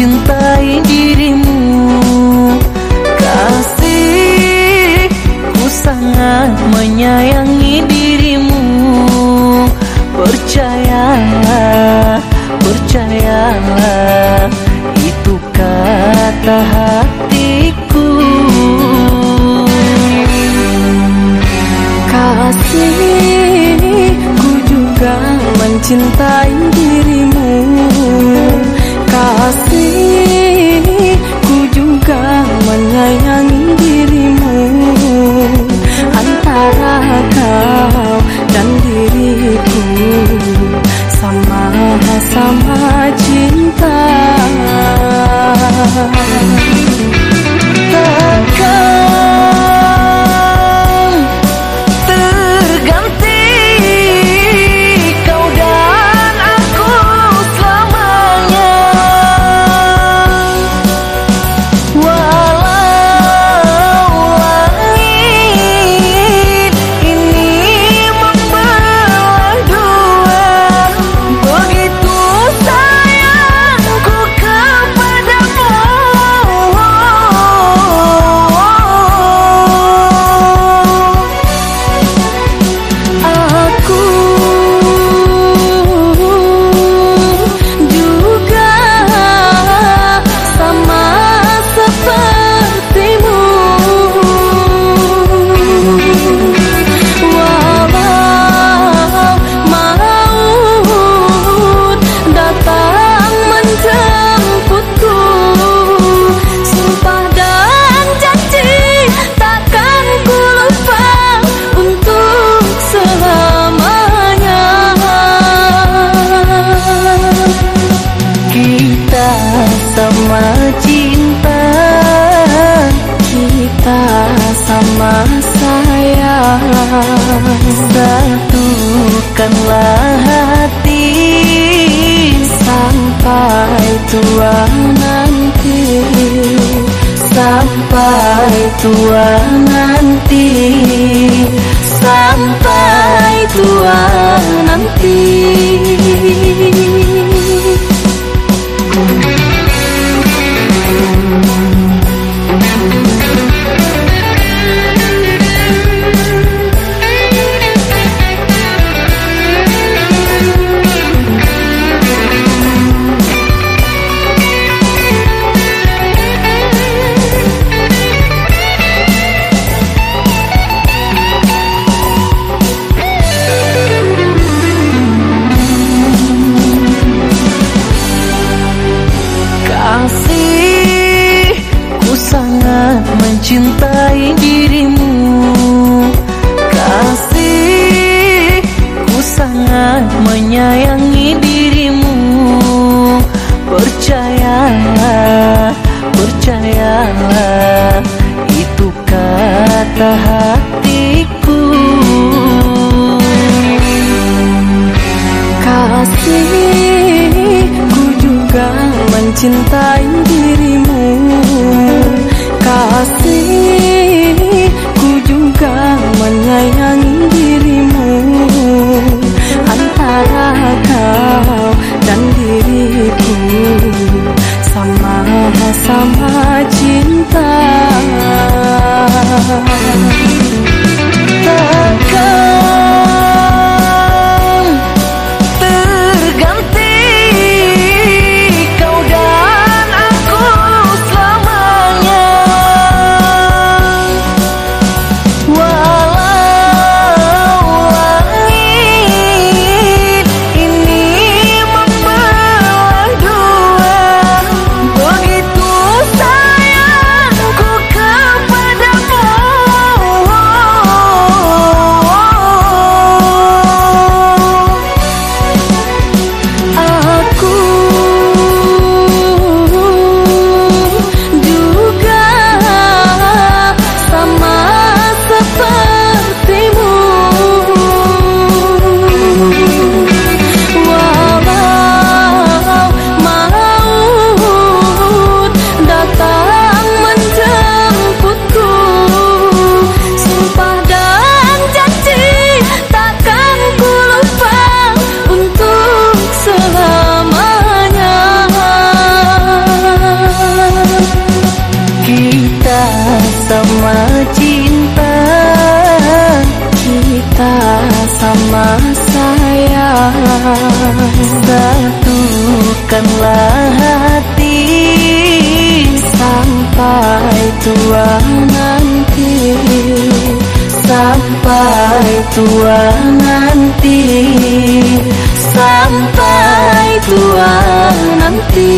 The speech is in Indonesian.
mencintai dirimu. Kasih ku sangat menyayangi dirimu. Percayalah, percayalah Itu kata hatiku. Kasih ku juga mencintai dirimu Satukanlah hati Sampai tua nanti Sampai tua nanti. Sampai tua nanti mencintai dirimu. Kasih ku sangat menyayangi dirimu. Percayalah, percayalah Itu kata hatiku. Kasih ku juga mencintai dirimu sama saya Satukanlah hati Sampai tua nanti Sampai tua nanti Sampai tua nanti